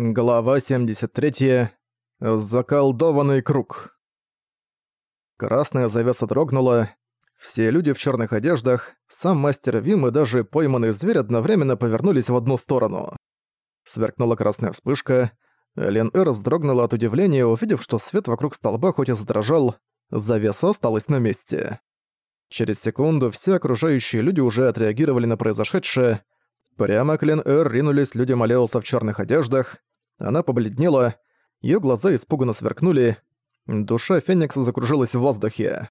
Глава 73. Заколдованный круг. Красная завеса дрогнула. Все люди в черных одеждах, сам мастер Вим и даже пойманный зверь одновременно повернулись в одну сторону. Сверкнула красная вспышка. Лен Эр вздрогнула от удивления, увидев, что свет вокруг столба хоть и задрожал, завеса осталась на месте. Через секунду все окружающие люди уже отреагировали на произошедшее. Прямо к Лен Эр ринулись люди Малеуса в черных одеждах, она побледнела, её глаза испуганно сверкнули, душа Феникса закружилась в воздухе.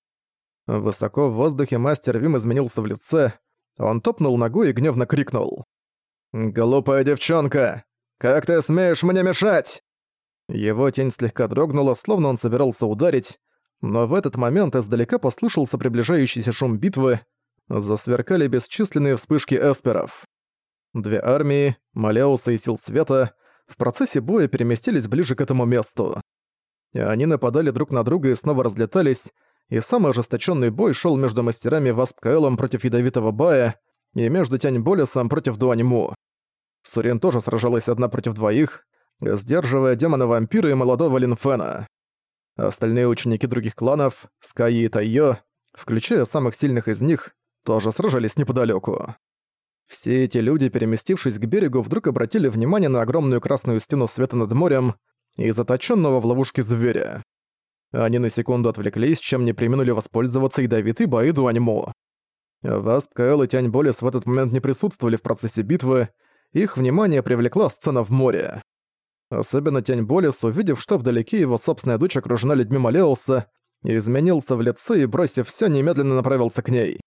Высоко в воздухе мастер Вим изменился в лице, он топнул ногой и гневно крикнул. «Глупая девчонка! Как ты смеешь мне мешать?» Его тень слегка дрогнула, словно он собирался ударить, но в этот момент издалека послышался приближающийся шум битвы, засверкали бесчисленные вспышки эсперов. Две армии, Малеуса и Сил Света, в процессе боя переместились ближе к этому месту. Они нападали друг на друга и снова разлетались, и самый ожесточенный бой шел между мастерами Васп Каэлом против Ядовитого Бая и между Тянь Болесом против Дуаньму. Сурен тоже сражалась одна против двоих, сдерживая демона-вампира и молодого Линфена. Остальные ученики других кланов, Скайи и Тайо, включая самых сильных из них, тоже сражались неподалеку. Все эти люди, переместившись к берегу, вдруг обратили внимание на огромную красную стену света над морем и заточенного в ловушке зверя. Они на секунду отвлеклись, чем не применули воспользоваться ядовитый Баиду Аньмо. Васп, Каэл и Тянь Болес в этот момент не присутствовали в процессе битвы, их внимание привлекла сцена в море. Особенно Тянь Болес, увидев, что вдалеке его собственная дочь окружена людьми Малеуса, изменился в лице и, бросив все, немедленно направился к ней.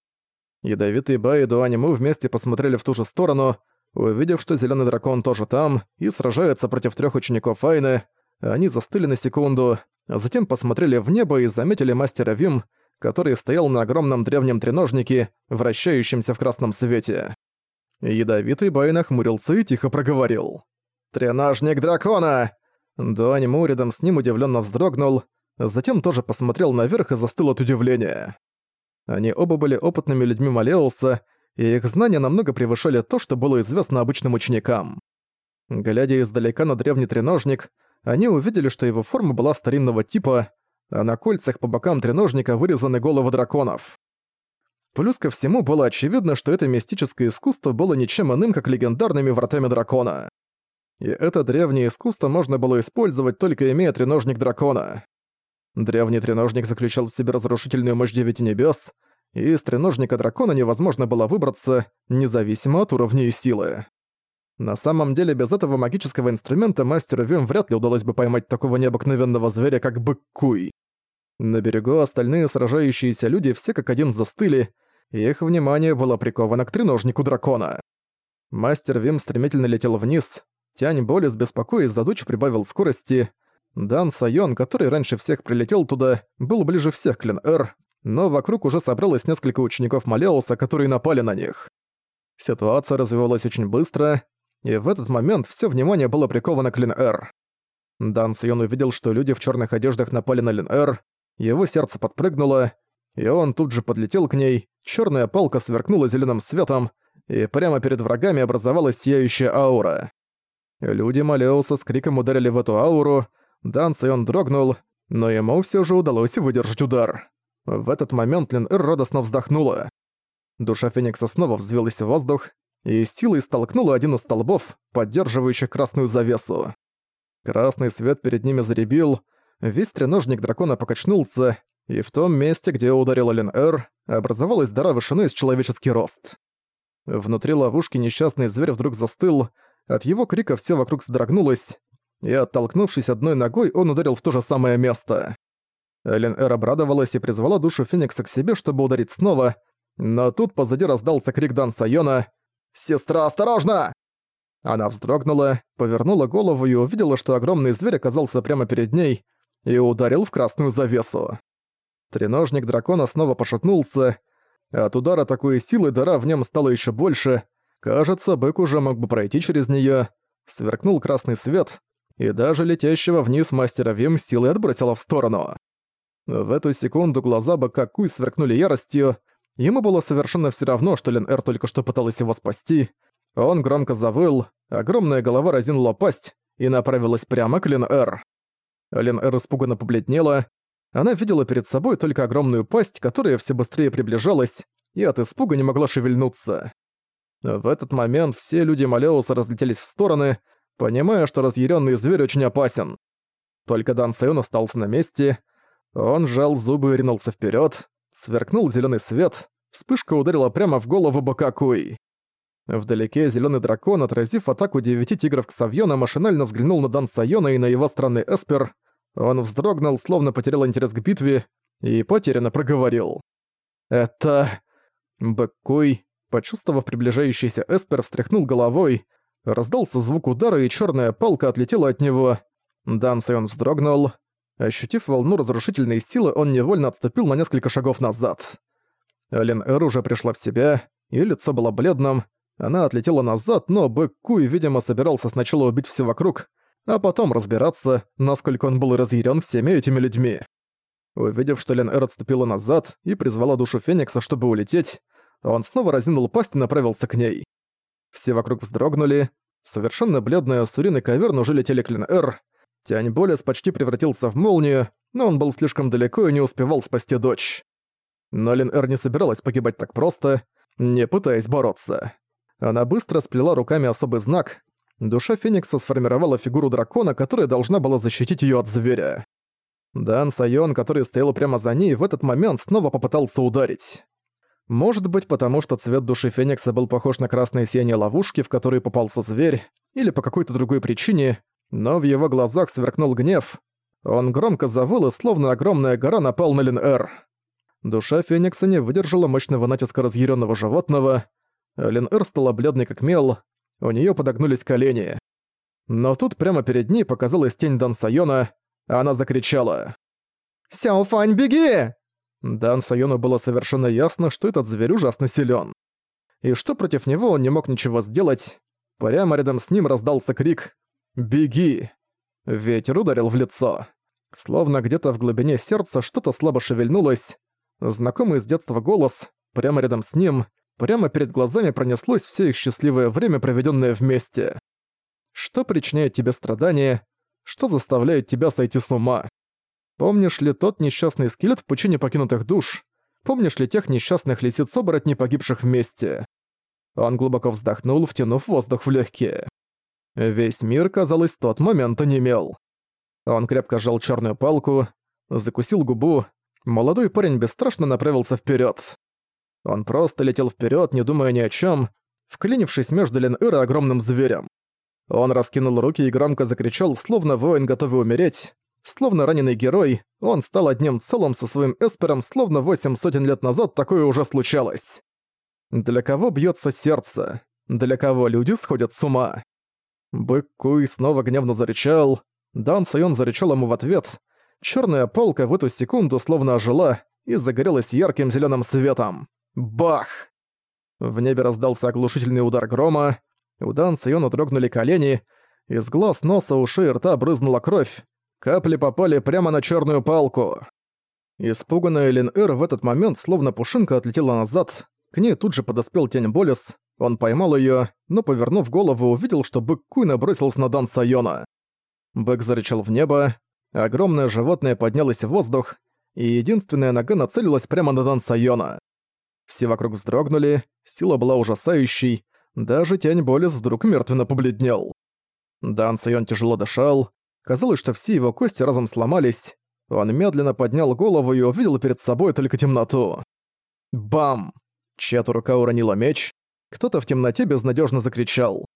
Ядовитый Бай и Дуаниму вместе посмотрели в ту же сторону, увидев, что зеленый дракон тоже там и сражается против трех учеников Айны, они застыли на секунду, а затем посмотрели в небо и заметили мастера Вим, который стоял на огромном древнем треножнике, вращающемся в красном свете. Ядовитый Бай нахмурился и тихо проговорил. «Треножник дракона!» Дуаниму рядом с ним удивленно вздрогнул, затем тоже посмотрел наверх и застыл от удивления. Они оба были опытными людьми Малеуса, и их знания намного превышали то, что было известно обычным ученикам. Глядя издалека на древний треножник, они увидели, что его форма была старинного типа, а на кольцах по бокам треножника вырезаны головы драконов. Плюс ко всему было очевидно, что это мистическое искусство было ничем иным, как легендарными вратами дракона. И это древнее искусство можно было использовать, только имея треножник дракона. Древний треножник заключал в себе разрушительную мощь девяти небес, и из треножника дракона невозможно было выбраться, независимо от уровня и силы. На самом деле, без этого магического инструмента мастеру Вим вряд ли удалось бы поймать такого необыкновенного зверя, как бык-куй. На берегу остальные сражающиеся люди все как один застыли, и их внимание было приковано к треножнику дракона. Мастер Вим стремительно летел вниз, Тянь Болес, беспокоясь за дочь, прибавил скорости, Дан Сайон, который раньше всех прилетел туда, был ближе всех к Лин-Эр, но вокруг уже собралось несколько учеников Малеуса, которые напали на них. Ситуация развивалась очень быстро, и в этот момент все внимание было приковано к Лин-Эр. Дан Сайон увидел, что люди в черных одеждах напали на Лин-Эр, его сердце подпрыгнуло, и он тут же подлетел к ней, черная палка сверкнула зеленым светом, и прямо перед врагами образовалась сияющая аура. Люди Малеуса с криком ударили в эту ауру, Дан Сайон дрогнул, но ему все же удалось выдержать удар. В этот момент Лин Эр радостно вздохнула. Душа Феникса снова взвелась в воздух и силой столкнула один из столбов, поддерживающих красную завесу. Красный свет перед ними заребил, весь треножник дракона покачнулся, и в том месте, где ударила Лин Эр, образовалась дыра вышиной с человеческий рост. Внутри ловушки несчастный зверь вдруг застыл, от его крика все вокруг содрогнулось, и, оттолкнувшись одной ногой, он ударил в то же самое место. Элен Эр обрадовалась и призвала душу Феникса к себе, чтобы ударить снова, но тут позади раздался крик Дан Сайона «Сестра, осторожно!» Она вздрогнула, повернула голову и увидела, что огромный зверь оказался прямо перед ней и ударил в красную завесу. Треножник дракона снова пошатнулся, от удара такой силы дыра в нем стало еще больше, кажется, бык уже мог бы пройти через нее. Сверкнул красный свет, и даже летящего вниз мастера Вим силой отбросила в сторону. В эту секунду глаза быка Куй сверкнули яростью, ему было совершенно все равно, что Лен Эр только что пыталась его спасти. Он громко завыл, огромная голова разинула пасть, и направилась прямо к Лин-Эр. Лин-Эр испуганно побледнела. Она видела перед собой только огромную пасть, которая все быстрее приближалась, и от испуга не могла шевельнуться. В этот момент все люди Малеуса разлетелись в стороны, понимая, что разъяренный зверь очень опасен. Только Дан Сайон остался на месте. Он сжал зубы и ринулся вперед. Сверкнул зеленый свет. Вспышка ударила прямо в голову Бакакуи. Вдалеке зеленый дракон, отразив атаку девяти тигров к Савьона, машинально взглянул на Дан Сайона и на его странный эспер. Он вздрогнул, словно потерял интерес к битве, и потерянно проговорил. «Это...» Бэккуй, почувствовав приближающийся эспер, встряхнул головой, раздался звук удара, и черная палка отлетела от него. Дан Сайон вздрогнул. Ощутив волну разрушительной силы, он невольно отступил на несколько шагов назад. Лен Эр уже пришла в себя, ее лицо было бледным, она отлетела назад, но Бэк Куй, видимо, собирался сначала убить все вокруг, а потом разбираться, насколько он был разъярен всеми этими людьми. Увидев, что Лен Эр отступила назад и призвала душу Феникса, чтобы улететь, он снова разинул пасть и направился к ней. Все вокруг вздрогнули, совершенно бледный Асурин ковер уже летели к Лен Эр. Тянь Болес почти превратился в молнию, но он был слишком далеко и не успевал спасти дочь. Но Лин Эр не собиралась погибать так просто, не пытаясь бороться. Она быстро сплела руками особый знак. Душа Феникса сформировала фигуру дракона, которая должна была защитить её от зверя. Дан Сайон, который стоял прямо за ней, в этот момент снова попытался ударить. Может быть, потому что цвет души Феникса был похож на красное сияние ловушки, в которую попался зверь, или по какой-то другой причине, но в его глазах сверкнул гнев. Он громко завыл, и словно огромная гора напал на Лин-Эр. Душа Феникса не выдержала мощного натиска разъяренного животного. Лин-Эр стала бледной как мел, у нее подогнулись колени. Но тут прямо перед ней показалась тень Дан Сайона, а она закричала. «Сяофань, беги!» Дан Сайону было совершенно ясно, что этот зверь ужасно силен. И что против него он не мог ничего сделать. Прямо рядом с ним раздался крик «Беги!». Ветер ударил в лицо. Словно где-то в глубине сердца что-то слабо шевельнулось, Знакомый с детства голос, прямо рядом с ним, прямо перед глазами пронеслось все их счастливое время, проведенное вместе. Что причиняет тебе страдания? Что заставляет тебя сойти с ума? Помнишь ли тот несчастный скелет в пучине покинутых душ? Помнишь ли тех несчастных лисиц-оборотней, погибших вместе? Он глубоко вздохнул, втянув воздух в легкие. Весь мир, казалось, в тот момент онемел. Он крепко сжал черную палку, закусил губу, молодой парень бесстрашно направился вперед. Он просто летел вперед, не думая ни о чем, вклинившись между Лен и огромным зверем. Он раскинул руки и громко закричал, словно воин готовый умереть. Словно раненый герой, он стал одним целым со своим эспером, словно восемь сотен лет назад такое уже случалось. Для кого бьется сердце? Для кого люди сходят с ума? Бык Куй снова гневно зарычал. Дан Сайон зарычал ему в ответ, Черная полка в эту секунду словно ожила и загорелась ярким зеленым светом. Бах! В небе раздался оглушительный удар грома, у Дан Сайона дрогнули колени, из глаз, носа, ушей и рта брызнула кровь, капли попали прямо на черную палку. Испуганная Лин Эр в этот момент словно пушинка отлетела назад, к ней тут же подоспел Тень Болес, он поймал ее, но, повернув голову, увидел, что бык Куй набросился на Дан Сайона. Бык зарычал в небо, Огромное животное поднялось в воздух, и единственная нога нацелилась прямо на Дан Сайона. Все вокруг вздрогнули, сила была ужасающей, даже тень Болес вдруг мертвенно побледнел. Дан Сайон тяжело дышал, казалось, что все его кости разом сломались, он медленно поднял голову и увидел перед собой только темноту. Бам! Чья-то рука уронила меч, кто-то в темноте безнадежно закричал.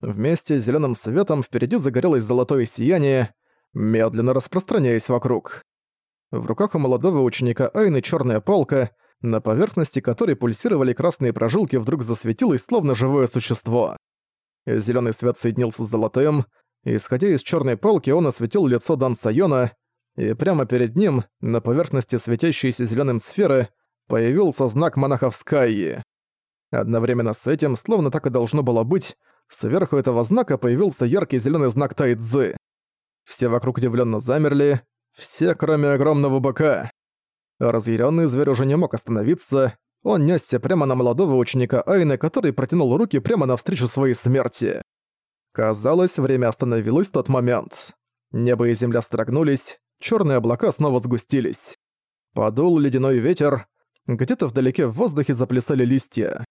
Вместе с зеленым светом впереди загорелось золотое сияние, медленно распространяясь вокруг. В руках у молодого ученика Айны черная палка, на поверхности которой пульсировали красные прожилки, вдруг засветилось, словно живое существо. Зеленый свет соединился с золотым, исходя из черной палки, он осветил лицо Дан Сайона, и прямо перед ним, на поверхности светящейся зеленым сферы, появился знак монахов Скайи. Одновременно с этим, словно так и должно было быть, сверху этого знака появился яркий зеленый знак Тайцзы. Все вокруг удивленно замерли, все кроме огромного быка. Разъяренный зверь уже не мог остановиться, он несся прямо на молодого ученика Айны, который протянул руки прямо навстречу своей смерти. Казалось, время остановилось в тот момент. Небо и земля строгнулись, черные облака снова сгустились. Подул ледяной ветер, где-то вдалеке в воздухе заплясали листья.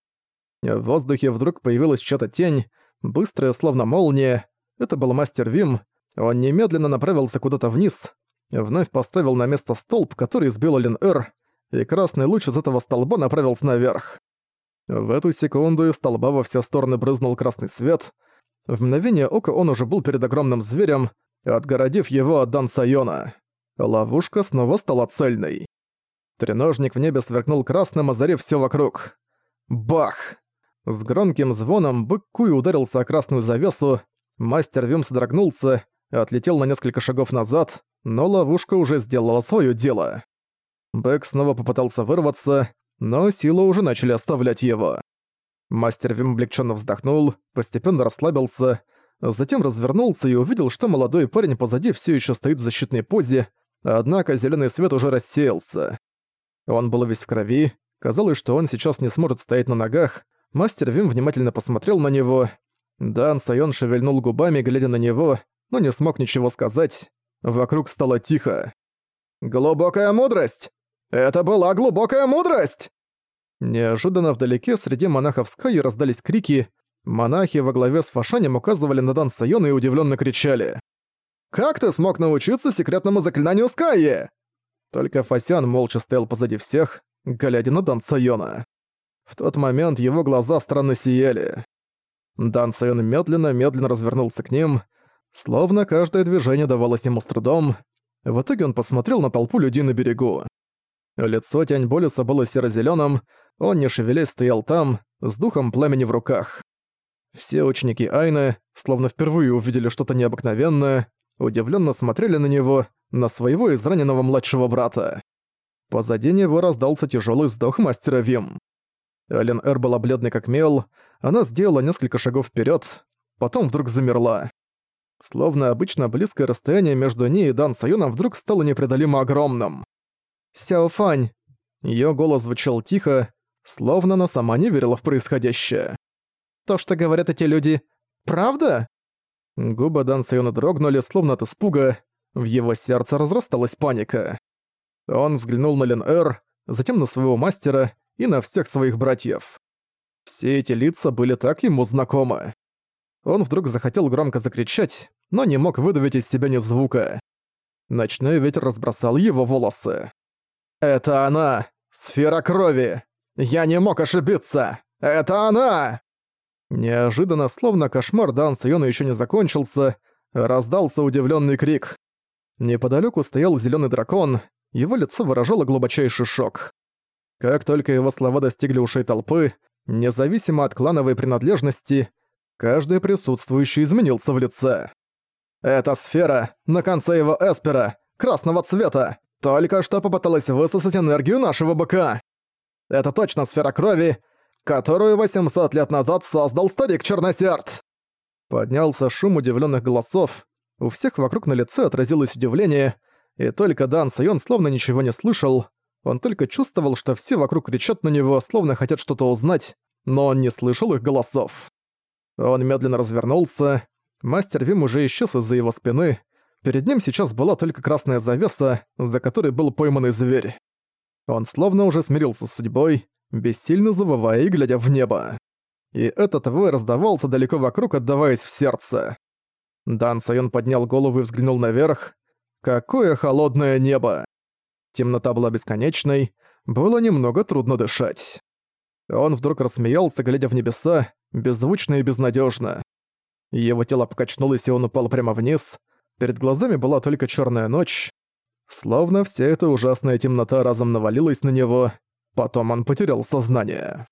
В воздухе вдруг появилась чья-то тень, быстрая, словно молния. Это был мастер Вим. Он немедленно направился куда-то вниз, вновь поставил на место столб, который сбил Ален Эр, и красный луч из этого столба направился наверх. В эту секунду из столба во все стороны брызнул красный свет. В мгновение ока он уже был перед огромным зверем, отгородив его от Дан. Ловушка снова стала цельной. Треножник в небе сверкнул красным, озарив все вокруг. Бах! С громким звоном бык Куй ударился о красную завесу, мастер Вим содрогнулся, отлетел на несколько шагов назад, но ловушка уже сделала свое дело. Бэк снова попытался вырваться, но силы уже начали оставлять его. Мастер Вим облегченно вздохнул, постепенно расслабился, затем развернулся и увидел, что молодой парень позади все еще стоит в защитной позе, однако зеленый свет уже рассеялся. Он был весь в крови, казалось, что он сейчас не сможет стоять на ногах, Мастер Вим внимательно посмотрел на него. Дан Сайон шевельнул губами, глядя на него, но не смог ничего сказать. Вокруг стало тихо. «Глубокая мудрость! Это была глубокая мудрость!» Неожиданно вдалеке среди монахов Скайи раздались крики. Монахи во главе с Фашанем указывали на Дан Сайона и удивленно кричали. «Как ты смог научиться секретному заклинанию Скайи?» Только Фасян молча стоял позади всех, глядя на Дан Сайона. В тот момент его глаза странно сияли. Дан Сайон медленно-медленно развернулся к ним, словно каждое движение давалось ему с трудом. В итоге он посмотрел на толпу людей на берегу. Лицо Тянь Болиса было серо-зелёным, он не шевелясь стоял там, с духом пламени в руках. Все ученики Айны, словно впервые увидели что-то необыкновенное, удивленно смотрели на него, на своего израненного младшего брата. Позади него раздался тяжелый вздох мастера Вим. Элен Эр была бледной как мел, она сделала несколько шагов вперед, потом вдруг замерла. Словно обычно близкое расстояние между ней и Дан Сайоном вдруг стало непреодолимо огромным. «Сяо Фань!» Её голос звучал тихо, словно она сама не верила в происходящее. «То, что говорят эти люди, правда?» Губы Дан Сайона дрогнули, словно от испуга, в его сердце разрасталась паника. Он взглянул на Лен Эр, затем на своего мастера и на всех своих братьев. Все эти лица были так ему знакомы. Он вдруг захотел громко закричать, но не мог выдавить из себя ни звука. Ночной ветер разбросал его волосы. «Это она! Сфера крови! Я не мог ошибиться! Это она!» Неожиданно, словно кошмар Дан Сайона еще не закончился, раздался удивленный крик. Неподалеку стоял зеленый дракон, его лицо выражало глубочайший шок. Как только его слова достигли ушей толпы, независимо от клановой принадлежности, каждый присутствующий изменился в лице. «Эта сфера, на конце его эспера, красного цвета, только что попыталась высосать энергию нашего быка. Это точно сфера крови, которую 800 лет назад создал старик Черносерд!» Поднялся шум удивленных голосов, у всех вокруг на лице отразилось удивление, и только Дан Сайон словно ничего не слышал, он только чувствовал, что все вокруг кричат на него, словно хотят что-то узнать, но он не слышал их голосов. Он медленно развернулся. Мастер Вим уже исчез из-за его спины. Перед ним сейчас была только красная завеса, за которой был пойманный зверь. Он словно уже смирился с судьбой, бессильно завывая и глядя в небо. И этот вой раздавался далеко вокруг, отдаваясь в сердце. Дан Сайон поднял голову и взглянул наверх. Какое холодное небо! Темнота была бесконечной, было немного трудно дышать. Он вдруг рассмеялся, глядя в небеса, беззвучно и безнадежно. Его тело покачнулось, и он упал прямо вниз. Перед глазами была только черная ночь. Словно вся эта ужасная темнота разом навалилась на него, потом он потерял сознание.